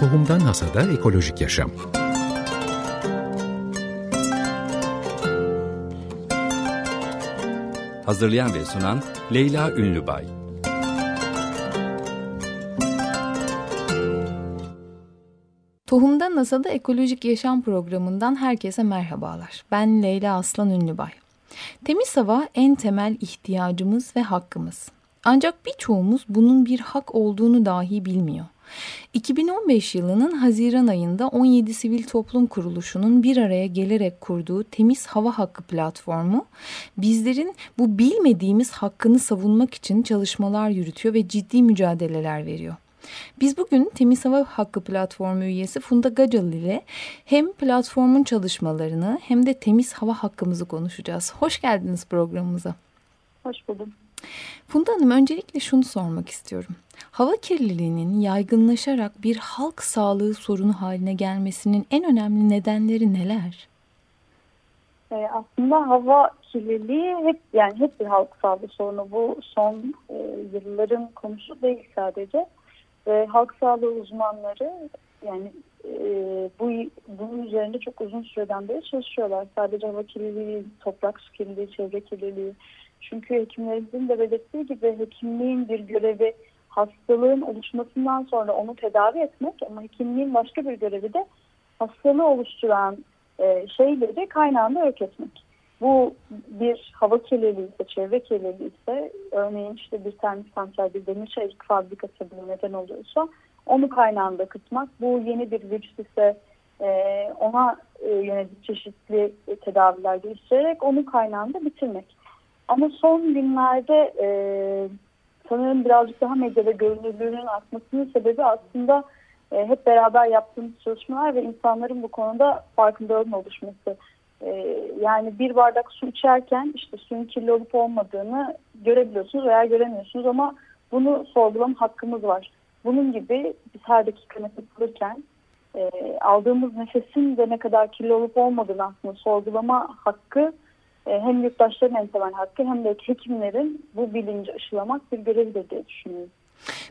Tohumdan Hasada Ekolojik Yaşam Hazırlayan ve sunan Leyla Ünlübay Tohumdan Nasa'da Ekolojik Yaşam programından herkese merhabalar. Ben Leyla Aslan Ünlübay. Temiz hava en temel ihtiyacımız ve hakkımız. Ancak birçoğumuz bunun bir hak olduğunu dahi bilmiyor. 2015 yılının Haziran ayında 17 sivil toplum kuruluşunun bir araya gelerek kurduğu Temiz Hava Hakkı platformu bizlerin bu bilmediğimiz hakkını savunmak için çalışmalar yürütüyor ve ciddi mücadeleler veriyor. Biz bugün Temiz Hava Hakkı platformu üyesi Funda Gacal ile hem platformun çalışmalarını hem de temiz hava hakkımızı konuşacağız. Hoş geldiniz programımıza. Hoş buldum. Funda Hanım öncelikle şunu sormak istiyorum. Hava kirliliğinin yaygınlaşarak bir halk sağlığı sorunu haline gelmesinin en önemli nedenleri neler? Ee, aslında hava kirliliği hep yani hep bir halk sağlığı sorunu. Bu son e, yılların konusu değil sadece. Ve halk sağlığı uzmanları yani e, bu bunun üzerinde çok uzun süreden beri çalışıyorlar. Sadece hava kirliliği, toprak su kirliliği, çevre kirliliği. Çünkü hekimlerimizin de belirttiği gibi hekimliğin bir görevi hastalığın oluşmasından sonra onu tedavi etmek ama hekimliğin başka bir görevi de hastalığı oluşturan e, şeyleri kaynağında yok etmek. Bu bir hava kirliliği ise, çevre kirliliği ise, örneğin işte bir termik santral, bir demir çelik fabrikası bu neden oluyorsa onu kaynağında kıtmak. Bu yeni bir virüs ise e, ona e, yönelik çeşitli tedaviler geliştirerek onu kaynağında bitirmek. Ama son günlerde e, sanırım birazcık daha medyada görünürlüğünün artmasının sebebi aslında e, hep beraber yaptığımız çalışmalar ve insanların bu konuda farkındalığın oluşması. E, yani bir bardak su içerken işte suyun kirli olup olmadığını görebiliyorsunuz veya göremiyorsunuz ama bunu sorgulama hakkımız var. Bunun gibi biz her dakika nefes alırken e, aldığımız nefesin de ne kadar kirli olup olmadığını aslında sorgulama hakkı hem yurttaşların en temel hakkı hem de hekimlerin bu bilinci aşılamak bir görevidir diye düşünüyorum.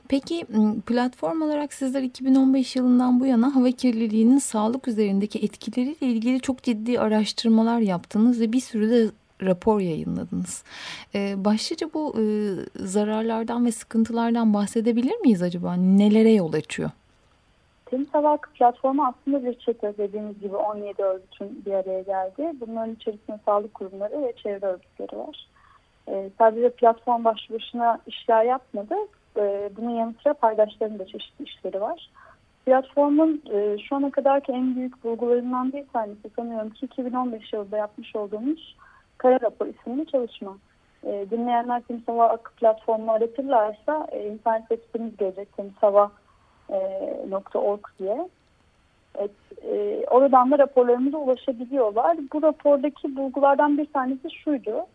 Peki platform olarak sizler 2015 yılından bu yana hava kirliliğinin sağlık üzerindeki etkileriyle ilgili çok ciddi araştırmalar yaptınız ve bir sürü de rapor yayınladınız. Ee, başlıca bu e, zararlardan ve sıkıntılardan bahsedebilir miyiz acaba? Nelere yol açıyor? Temiz Hava platformu aslında bir çete dediğimiz gibi 17 örgütün bir araya geldi. Bunların içerisinde sağlık kurumları ve çevre örgütleri var. Ee, sadece platform başlı başına işler yapmadı. Ee, bunun yanı sıra paydaşların da çeşitli işleri var. Platformun e, şu ana kadarki en büyük bulgularından bir tanesi sanıyorum ki 2015 yılında yapmış olduğumuz Kara Rapor isimli çalışma. E, dinleyenler Temiz Hava Akı platformu aratırlarsa e, internet sitemiz gelecek Hava .org diye. Evet, e, oradan da raporlarımıza ulaşabiliyorlar. Bu rapordaki bulgulardan bir tanesi şuydu.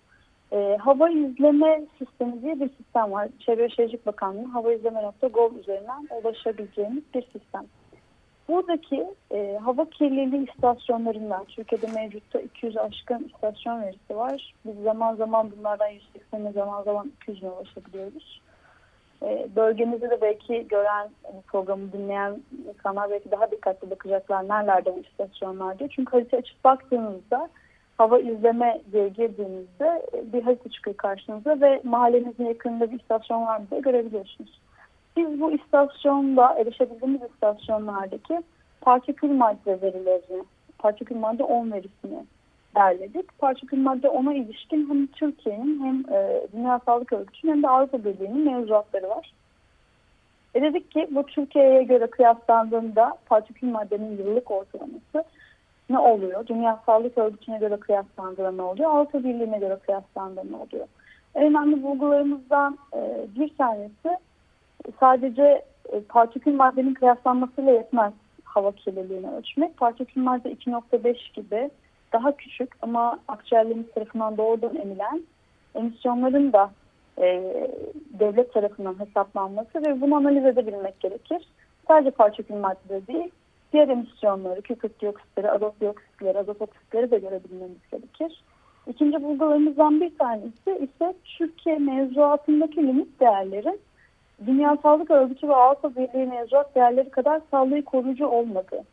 E, hava izleme sistemi diye bir sistem var. Çevre Şehircilik Bakanlığı hava izleme.gov üzerinden ulaşabileceğimiz bir sistem. Buradaki e, hava kirliliği istasyonlarından Türkiye'de mevcutta 200 aşkın istasyon verisi var. Biz zaman zaman bunlardan 180'e zaman zaman 200'üne ulaşabiliyoruz. E, bölgemizde de belki gören hani programı dinleyen insanlar belki daha dikkatli bakacaklar nerelerde bu istasyonlar diye. Çünkü harita açıp baktığınızda hava izleme diye girdiğinizde e, bir harita çıkıyor karşınıza ve mahallenizin yakınında bir istasyon var mı diye görebiliyorsunuz. Biz bu istasyonda erişebildiğimiz istasyonlardaki partikül madde verilerini, partikül madde 10 verisini derledik. Partikül madde ona ilişkin hem Türkiye'nin hem e, Dünya Sağlık Örgütü'nün hem de Avrupa Birliği'nin mevzuatları var. E dedik ki bu Türkiye'ye göre kıyaslandığında partikül maddenin yıllık ortalaması ne oluyor? Dünya Sağlık Örgütü'ne göre kıyaslandığında ne oluyor? Avrupa Birliği'ne göre kıyaslandığında ne oluyor? En önemli bulgularımızdan e, bir tanesi sadece e, partikül maddenin kıyaslanmasıyla yetmez hava kirliliğini ölçmek. Partikül madde 2.5 gibi daha küçük ama akciğerlerimiz tarafından doğrudan emilen emisyonların da e, devlet tarafından hesaplanması ve bunu analiz edebilmek gerekir. Sadece partikül madde değil, diğer emisyonları, kükürt dioksitleri, azot dioksitleri, azot oksitleri de görebilmemiz gerekir. İkinci bulgularımızdan bir tanesi ise Türkiye mevzuatındaki limit değerlerin Dünya Sağlık Örgütü ve Avrupa Birliği mevzuat değerleri kadar sağlığı koruyucu olmadı.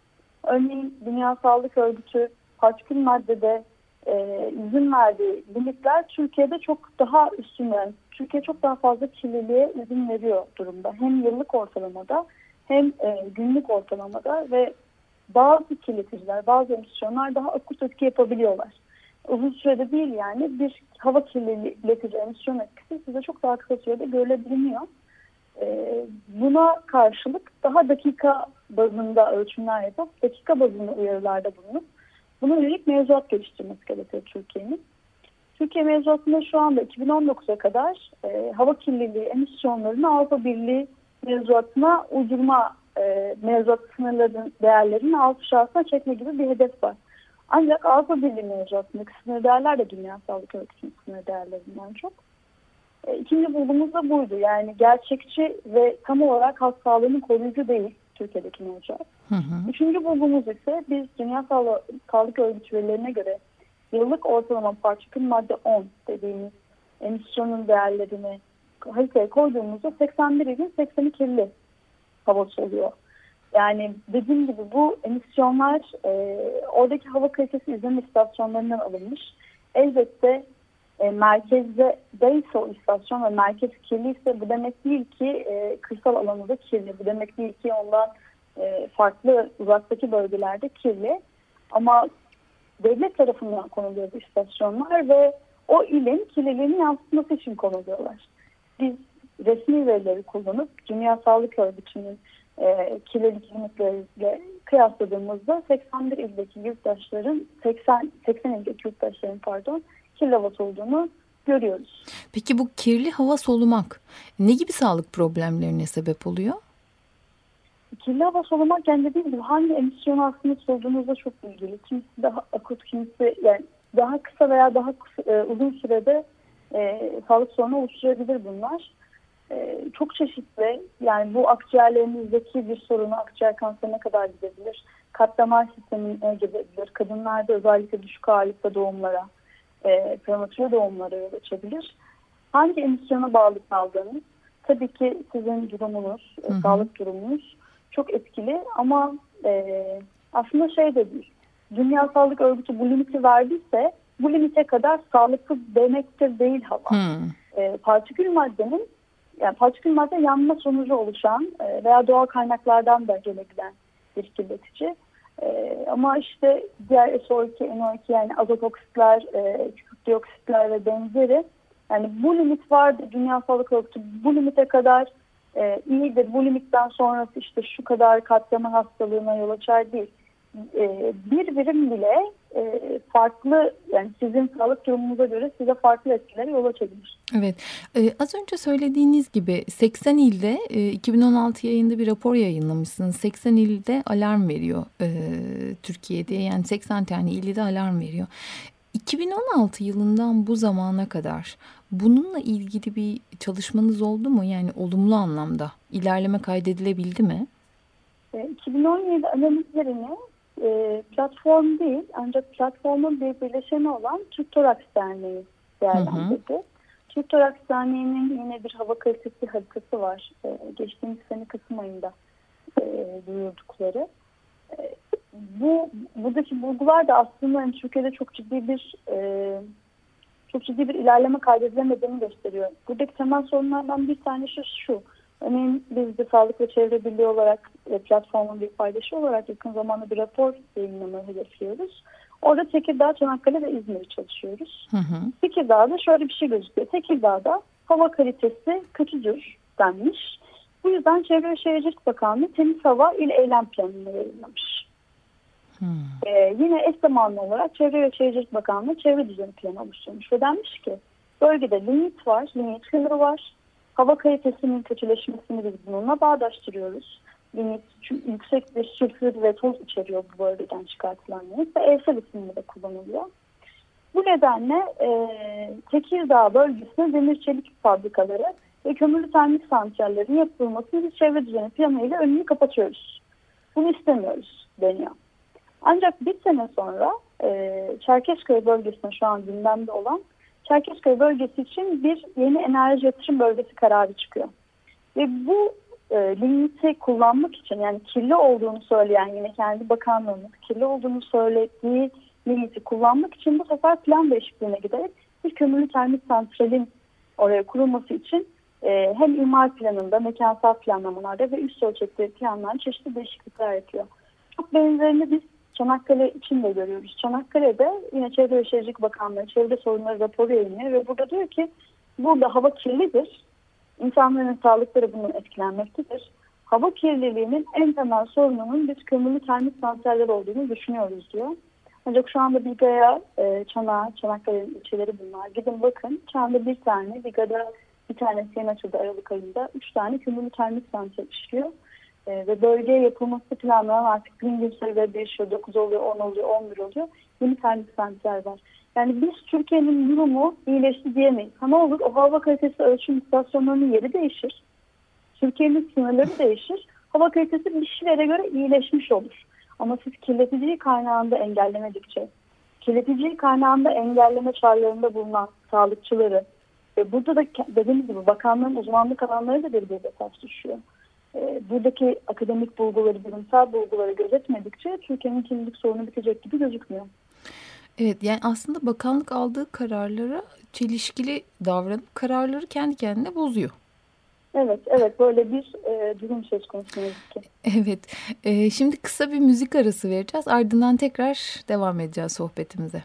Örneğin Dünya Sağlık Örgütü partikül maddede e, izin verdiği limitler Türkiye'de çok daha üstün. Türkiye çok daha fazla kirliliğe izin veriyor durumda. Hem yıllık ortalamada hem e, günlük ortalamada ve bazı kirleticiler, bazı emisyonlar daha akut etki yapabiliyorlar. Uzun sürede değil yani bir hava kirletici emisyon etkisi size çok daha kısa sürede görülebiliyor. Ee, buna karşılık daha dakika bazında ölçümler yapıp dakika bazında uyarılarda bulunup buna yönelik mevzuat geliştirmesi gerekiyor Türkiye'nin. Türkiye mevzuatında şu anda 2019'a kadar e, hava kirliliği emisyonlarını Avrupa Birliği mevzuatına uydurma e, mevzuat sınırların değerlerini altı şahsına çekme gibi bir hedef var. Ancak Avrupa Birliği mevzuatındaki sınır değerler de Dünya Sağlık Örgütü'nün sınır değerlerinden çok. E, ikinci bulgumuz da buydu. Yani gerçekçi ve tam olarak halk sağlığının koruyucu değil Türkiye'deki mevzuat. Hı hı. Üçüncü bulgumuz ise biz Dünya Sağlık, Sağlık Örgütü verilerine göre yıllık ortalama partikül madde 10 dediğimiz emisyonun değerlerini haritaya koyduğumuzda 81 ilin 80'i kirli havası oluyor. Yani dediğim gibi bu emisyonlar e, oradaki hava kalitesi izleme istasyonlarından alınmış. Elbette e, merkezde değilse o istasyon ve merkez kirliyse bu demek değil ki e, kırsal alanı da kirli. Bu demek değil ki ondan e, farklı uzaktaki bölgelerde kirli. Ama devlet tarafından konuluyor bu istasyonlar ve o ilin kirliliğini yansıtması için konuluyorlar. Biz resmi verileri kullanıp Dünya Sağlık Örgütü'nün e, kirlilik limitleriyle kıyasladığımızda 81 ildeki yurttaşların 80 80 ildeki yurttaşların pardon kirli hava olduğunu görüyoruz. Peki bu kirli hava solumak ne gibi sağlık problemlerine sebep oluyor? Kirli hava solumak yani dediğim gibi hangi emisyon aslında soluduğunuzda çok ilgili. Kimisi daha akut, kimisi yani daha kısa veya daha kısa, e, uzun sürede e, sağlık sorunu oluşturabilir bunlar. E, çok çeşitli. Yani bu akciğerlerinizdeki bir sorunu akciğer kanserine kadar gidebilir. Kat damar sistemine gidebilir. Kadınlarda özellikle düşük ağırlıkta doğumlara, e, prematüre doğumlara yol açabilir. Hangi emisyona bağlı kaldığınız tabii ki sizin durumunuz, hı hı. sağlık durumunuz çok etkili ama e, aslında şey de değil. Dünya Sağlık Örgütü bu limiti verdiyse bu limite kadar sağlıklı demektir değil hava. Hmm. E, partikül maddenin yani partikül madde yanma sonucu oluşan e, veya doğal kaynaklardan da gelebilen bir kirletici. E, ama işte diğer SO2, NO2 yani azot oksitler, e, kükürt dioksitler ve benzeri yani bu limit vardı Dünya Sağlık Örgütü bu limite kadar e, iyidir. Bu limitten sonrası işte şu kadar katliama hastalığına yol açar değil. E, bir birim bile e, farklı yani sizin sağlık durumunuza göre size farklı etkilere yol açabilir. Evet ee, az önce söylediğiniz gibi 80 ilde e, 2016 yayında bir rapor yayınlamışsınız. 80 ilde alarm veriyor e, Türkiye'de yani 80 tane ilde alarm veriyor. 2016 yılından bu zamana kadar bununla ilgili bir çalışmanız oldu mu? Yani olumlu anlamda ilerleme kaydedilebildi mi? 2017 e, analizlerini e, platform değil ancak platformun bir bileşeni olan Türk Toraks Derneği değerlendirdi. Türk Toraks Derneği'nin yine bir hava kalitesi haritası var. E, geçtiğimiz sene Kasım ayında e, duyurdukları. E, bu buradaki bulgular da aslında yani Türkiye'de çok ciddi bir e, çok ciddi bir ilerleme kaydedilemediğini gösteriyor. Buradaki temel sorunlardan bir tanesi şu. Örneğin biz de Sağlık ve Çevre Birliği olarak ve platformun bir paydaşı olarak yakın zamanda bir rapor yayınlamayı hedefliyoruz. Orada Tekirdağ, Çanakkale ve İzmir'i çalışıyoruz. Hı hı. Tekirdağ'da şöyle bir şey gözüküyor. Tekirdağ'da hava kalitesi kötüdür denmiş. Bu yüzden Çevre ve Şehircilik Bakanlığı temiz hava il eylem planını yayınlamış. Hmm. Ee, yine eş zamanlı olarak Çevre ve Şehircilik Bakanlığı çevre düzeni planı oluşturmuş ve denmiş ki bölgede limit var, limit sınırı var hava kalitesinin kötüleşmesini biz bununla bağdaştırıyoruz. Limit yüksek bir sülfür ve toz içeriyor bu bölgeden çıkartılan limit ve evsel ısınma da kullanılıyor. Bu nedenle e, Tekirdağ bölgesinde demir çelik fabrikaları ve kömürlü termik santrallerin yapılmasını bir çevre düzeni planıyla önünü kapatıyoruz. Bunu istemiyoruz deniyor. Ancak bir sene sonra e, Çerkezköy bölgesinde şu an gündemde olan Çerkezköy bölgesi için bir yeni enerji yatırım bölgesi kararı çıkıyor. Ve bu e, limiti kullanmak için yani kirli olduğunu söyleyen yine kendi bakanlığımız kirli olduğunu söylediği limiti kullanmak için bu sefer plan değişikliğine giderek bir kömürlü termik santralin oraya kurulması için e, hem imar planında, mekansal planlamalarda ve üst ölçekli planların çeşitli değişiklikler yapıyor. Çok benzerini biz Çanakkale için de görüyoruz. Çanakkale'de yine Çevre ve Şehircilik Bakanlığı çevre sorunları raporu yayınlıyor ve burada diyor ki burada hava kirlidir. İnsanların sağlıkları bunun etkilenmektedir. Hava kirliliğinin en temel sorununun biz kömürlü termik santraller olduğunu düşünüyoruz diyor. Ancak şu anda Biga'ya, e, Çanağı, Çanakkale'nin ilçeleri bunlar. Gidin bakın. Şu anda bir tane, Biga'da bir tane yeni açıldı Aralık ayında. Üç tane kömürlü termik santral işliyor. E, ve bölgeye yapılması planlanan artık gün gün sayıları değişiyor. 9 oluyor, 10 oluyor, 11 oluyor. Yeni santral var. Yani biz Türkiye'nin durumu iyileşti diyemeyiz. Ne olur o hava kalitesi ölçüm istasyonlarının yeri değişir. Türkiye'nin sınırları değişir. Hava kalitesi bir şeylere göre iyileşmiş olur. Ama siz kirleticiyi kaynağında engellemedikçe, kirleticiyi kaynağında engelleme çağrılarında bulunan sağlıkçıları ve burada da dediğimiz gibi bakanlığın uzmanlık alanları da birbirine ters düşüyor. E, buradaki akademik bulguları, bilimsel bulguları gözetmedikçe Türkiye'nin kirlilik sorunu bitecek gibi gözükmüyor. Evet yani aslında bakanlık aldığı kararlara çelişkili davranıp kararları kendi kendine bozuyor. Evet, evet böyle bir e, durum söz konusu. Evet, e, şimdi kısa bir müzik arası vereceğiz. Ardından tekrar devam edeceğiz sohbetimize.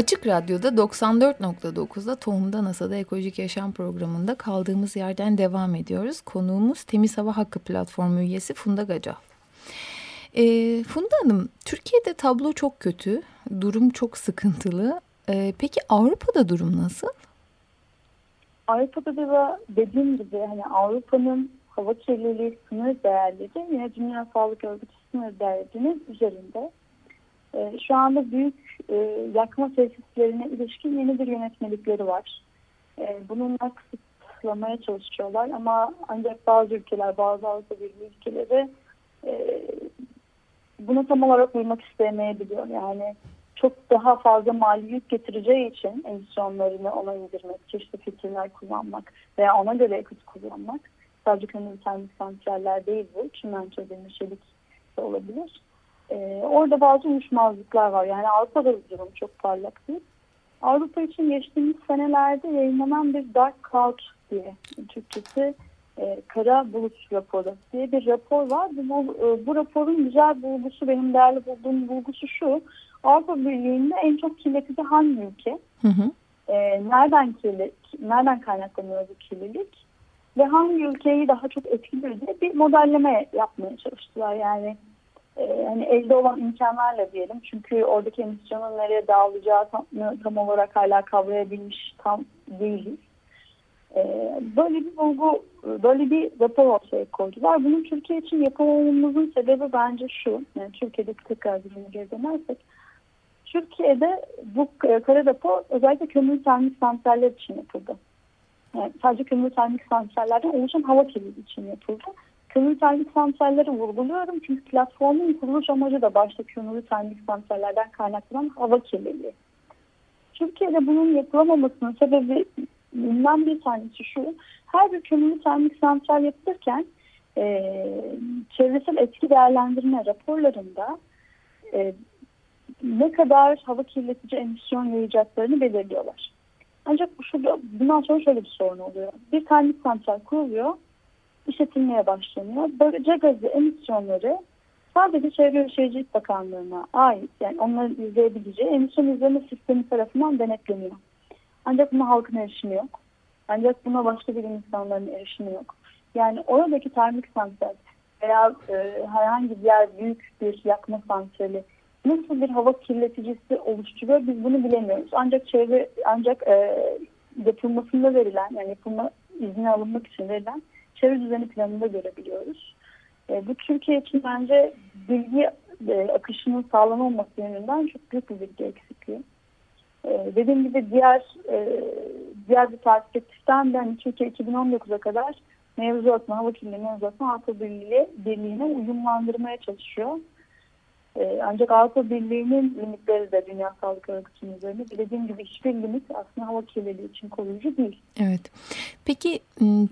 Açık Radyo'da 94.9'da Tohumda NASA'da Ekolojik Yaşam programında kaldığımız yerden devam ediyoruz. Konuğumuz Temiz Hava Hakkı Platformu üyesi Funda Gacal. E, Funda Hanım, Türkiye'de tablo çok kötü, durum çok sıkıntılı. E, peki Avrupa'da durum nasıl? Avrupa'da da dediğim gibi hani Avrupa'nın hava kirliliği sınır değerleri yine Dünya Sağlık Örgütü sınır değerlerinin üzerinde. E, şu anda büyük e, yakma tesislerine ilişkin yeni bir yönetmelikleri var. E, bununla kısıtlamaya çalışıyorlar ama ancak bazı ülkeler, bazı Avrupa Birliği ülkeleri e, buna tam olarak uymak istemeyebiliyor. Yani çok daha fazla mali yük getireceği için emisyonlarını ona indirmek, çeşitli filtreler kullanmak veya ona göre yakıt kullanmak. Sadece kömür termik santraller değil bu. Çimento, demir, çelik de olabilir. Ee, orada bazı uyuşmazlıklar var. Yani Avrupa'da durum çok parlak değil. Avrupa için geçtiğimiz senelerde yayınlanan bir Dark Cloud diye Türkçesi e, kara bulut raporu diye bir rapor var. Bu, e, bu raporun güzel bulgusu benim değerli bulduğum bulgusu şu. Avrupa Birliği'nde en çok kirletici hangi ülke? Hı hı. E, nereden kirli, nereden kaynaklanıyor bu kirlilik? Ve hangi ülkeyi daha çok etkiliyor diye bir modelleme yapmaya çalıştılar. Yani e, hani elde olan imkanlarla diyelim. Çünkü oradaki emisyonun nereye dağılacağı tam, tam olarak hala kavrayabilmiş tam değiliz. E, böyle bir bulgu, böyle bir rapor ortaya koydular. Bunun Türkiye için yapamamamızın sebebi bence şu. Yani Türkiye'deki tekrar birine geri dönersek. Türkiye'de bu kara rapor özellikle kömür termik santraller için yapıldı. Yani sadece kömür termik santrallerden oluşan hava kirliliği için yapıldı. Kömür termik santralleri vurguluyorum çünkü platformun kuruluş amacı da başta kömür termik santrallerden kaynaklanan hava kirliliği. Türkiye'de bunun yapılamamasının sebebi bundan bir tanesi şu. Her bir kömür termik santral yapılırken e, çevresel etki değerlendirme raporlarında e, ne kadar hava kirletici emisyon yayacaklarını belirliyorlar. Ancak şurada, bundan sonra şöyle bir sorun oluyor. Bir termik santral kuruluyor, işletilmeye başlanıyor. Böylece gazı emisyonları sadece Çevre ve Şehircilik Bakanlığı'na ait yani onların izleyebileceği emisyon izleme sistemi tarafından denetleniyor. Ancak buna halkın erişimi yok. Ancak buna başka bir insanların erişimi yok. Yani oradaki termik santral veya e, herhangi bir yer büyük bir yakma santrali nasıl bir hava kirleticisi oluşturuyor biz bunu bilemiyoruz. Ancak çevre ancak e, yapılmasında verilen yani yapılma izni alınmak için verilen çevre düzeni planında görebiliyoruz. E, bu Türkiye için bence bilgi e, akışının sağlanamaması yönünden çok büyük bir bilgi eksikliği. E, dediğim gibi diğer e, diğer bir perspektiften de hani Türkiye 2019'a kadar mevzuatına, hava kirliliği mevzuatına Avrupa Birliği, Birliği'ne uyumlandırmaya çalışıyor. Ee, ancak Avrupa Birliği'nin limitleri de Dünya Sağlık Örgütü'nün üzerinde. Dediğim gibi hiçbir limit aslında hava kirliliği için koruyucu değil. Evet. Peki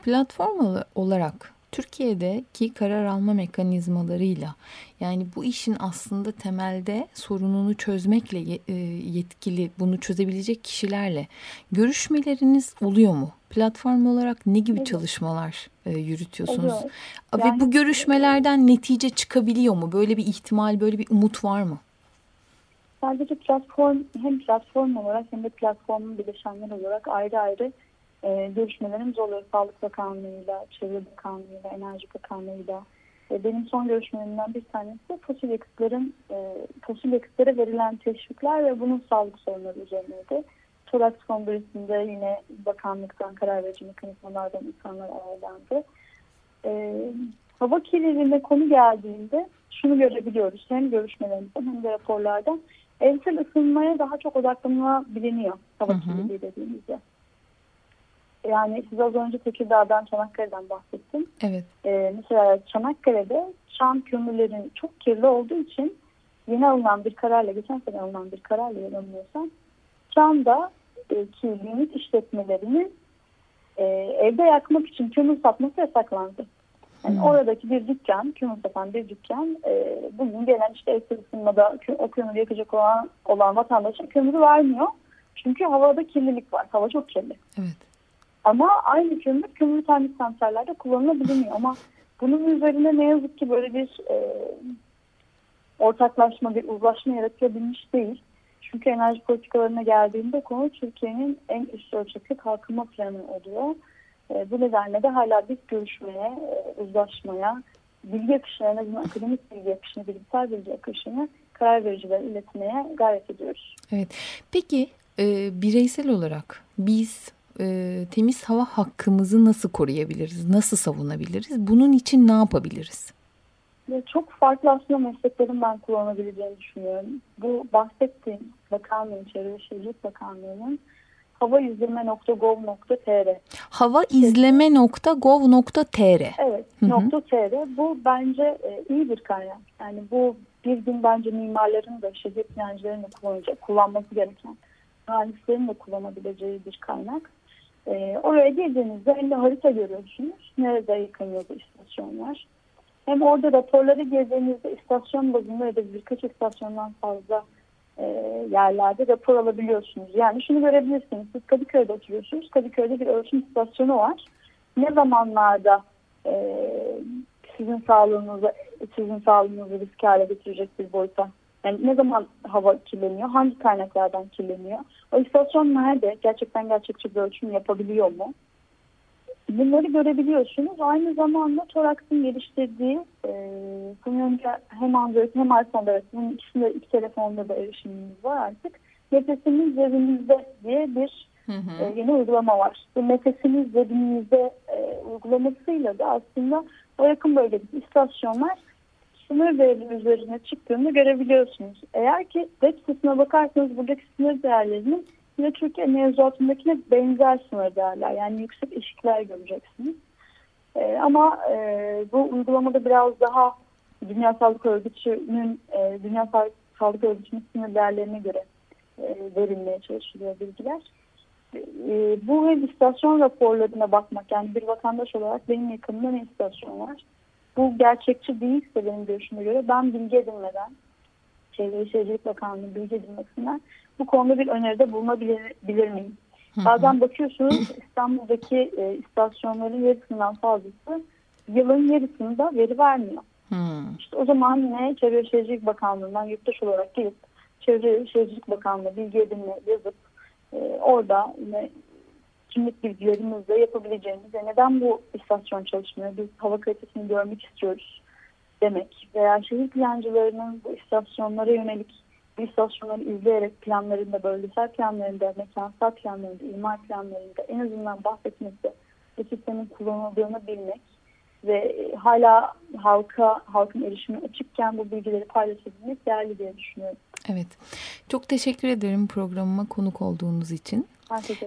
platform olarak Türkiye'deki karar alma mekanizmalarıyla yani bu işin aslında temelde sorununu çözmekle e, yetkili bunu çözebilecek kişilerle görüşmeleriniz oluyor mu? Platform olarak ne gibi evet. çalışmalar e, yürütüyorsunuz? Evet. Yani, Ve bu görüşmelerden netice çıkabiliyor mu? Böyle bir ihtimal, böyle bir umut var mı? Sadece platform hem platform olarak hem de platformun bileşenler olarak ayrı ayrı e, görüşmelerimiz oluyor. Sağlık Bakanlığı'yla, Çevre Bakanlığı'yla, Enerji Bakanlığı'yla. E, benim son görüşmelerimden bir tanesi fosil yakıtların, e, fosil yakıtlara verilen teşvikler ve bunun sağlık sorunları üzerineydi. Toraks Kongresi'nde yine bakanlıktan karar verici mekanizmalardan insanlar ağırlandı. E, hava kirliliğine konu geldiğinde şunu görebiliyoruz. Hem görüşmelerimizden hem de raporlardan evsel ısınmaya daha çok odaklanılabiliyor hava kirliliği dediğimizde. Yani siz az önce Tekirdağ'dan, Çanakkale'den bahsettim. Evet. Ee, mesela Çanakkale'de çam kömürlerin çok kirli olduğu için yeni alınan bir kararla, geçen sene alınan bir kararla yanılmıyorsam Çam'da e, ki limit işletmelerinin e, evde yakmak için kömür satması yasaklandı. Yani hmm. oradaki bir dükkan, kömür satan bir dükkan e, bugün gelen işte ev ısınmada o kömürü yakacak olan, olan vatandaşın kömürü vermiyor. Çünkü havada kirlilik var. Hava çok kirli. Evet. Ama aynı kömür kömür termik santrallerde kullanılabiliyor. Ama bunun üzerine ne yazık ki böyle bir e, ortaklaşma, bir uzlaşma yaratabilmiş değil. Çünkü enerji politikalarına geldiğinde konu Türkiye'nin en üst ölçekli kalkınma planı oluyor. E, bu nedenle de hala bir görüşmeye, e, uzlaşmaya bilgi akışını en azından akademik bilgi akışını, bilimsel bilgi akışını karar vericilere iletmeye gayret ediyoruz. Evet. Peki e, bireysel olarak biz e, temiz hava hakkımızı nasıl koruyabiliriz? Nasıl savunabiliriz? Bunun için ne yapabiliriz? Ya çok farklı aslında mesleklerin ben kullanabileceğini düşünüyorum. Bu bahsettiğim bakanlığın, Çevre ve Şehircilik Bakanlığı'nın havaizleme.gov.tr havaizleme.gov.tr Evet, nokta .tr. Bu bence e, iyi bir kaynak. Yani bu bir gün bence mimarların da şehir plancıların da kullanacak, kullanması gereken mühendislerin de kullanabileceği bir kaynak. E, oraya girdiğinizde elinde harita görüyorsunuz. Nerede yakın yolda istasyon var. Hem orada raporları girdiğinizde istasyon bazında ya da birkaç istasyondan fazla e, yerlerde rapor alabiliyorsunuz. Yani şunu görebilirsiniz. Siz Kadıköy'de oturuyorsunuz. Kadıköy'de bir ölçüm istasyonu var. Ne zamanlarda e, sizin sağlığınızı sizin sağlığınızı risk hale getirecek bir boyuta yani ne zaman hava kirleniyor? Hangi kaynaklardan kirleniyor? O istasyon nerede? Gerçekten gerçekçi bir ölçüm yapabiliyor mu? Bunları görebiliyorsunuz. Aynı zamanda Torax'ın geliştirdiği e, sanıyorum hem Android hem iPhone'da evet, bunun ikisinde iki telefonda da erişimimiz var artık. Nefesimiz cebimizde diye bir hı hı. E, yeni uygulama var. Bu nefesimiz cebimizde e, uygulamasıyla da aslında o yakın bölgedeki istasyonlar sınır değerinin üzerine çıktığını görebiliyorsunuz. Eğer ki web sitesine bakarsanız buradaki sınır değerlerinin yine Türkiye mevzuatındakine benzer sınır değerler. Yani yüksek eşikler göreceksiniz. E, ama e, bu uygulamada biraz daha Dünya Sağlık Örgütü'nün e, Dünya Sağlık Örgütü'nün sınır değerlerine göre e, verilmeye çalışılıyor bilgiler. E, bu hem istasyon raporlarına bakmak yani bir vatandaş olarak benim yakınımda ne istasyon var? Bu gerçekçi değilse benim görüşüme göre ben bilgi edinmeden Çevre ve Şehircilik Bakanlığı bilgi edinmesinden bu konuda bir öneride bulunabilir bilir miyim? Bazen bakıyorsunuz İstanbul'daki e, istasyonların yarısından fazlası yılın yarısında veri vermiyor. Hmm. İşte o zaman yine Çevre Şehircilik Bakanlığı'ndan yurttaş olarak gelip Çevre Şehircilik Bakanlığı bilgi edinme yazıp e, orada yine kimlik bilgilerimizle yapabileceğimiz ve neden bu istasyon çalışmıyor biz hava kalitesini görmek istiyoruz demek veya şehir plancılarının bu istasyonlara yönelik bu istasyonları izleyerek planlarında, bölgesel planlarında, mekansal planlarında, imar planlarında en azından bahsetmekte bu sistemin kullanıldığını bilmek ve hala halka halkın erişimi açıkken bu bilgileri paylaşabilmek değerli diye düşünüyorum. Evet. Çok teşekkür ederim programıma konuk olduğunuz için.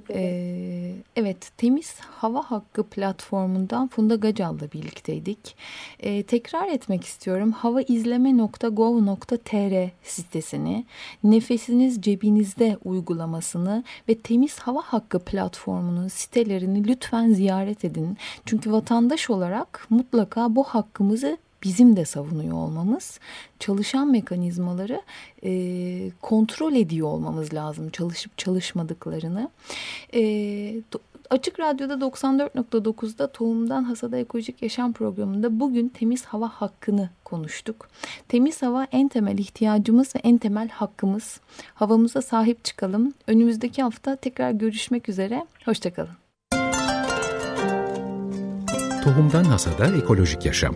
Ee, evet, Temiz Hava Hakkı platformundan Funda Gacal'la birlikteydik. Ee, tekrar etmek istiyorum. havaizleme.gov.tr sitesini, Nefesiniz Cebinizde uygulamasını ve Temiz Hava Hakkı platformunun sitelerini lütfen ziyaret edin. Çünkü vatandaş olarak mutlaka bu hakkımızı bizim de savunuyor olmamız, çalışan mekanizmaları e, kontrol ediyor olmamız lazım çalışıp çalışmadıklarını. E, Açık Radyo'da 94.9'da Tohumdan Hasada Ekolojik Yaşam programında bugün temiz hava hakkını konuştuk. Temiz hava en temel ihtiyacımız ve en temel hakkımız. Havamıza sahip çıkalım. Önümüzdeki hafta tekrar görüşmek üzere. Hoşçakalın. Tohumdan Hasada Ekolojik Yaşam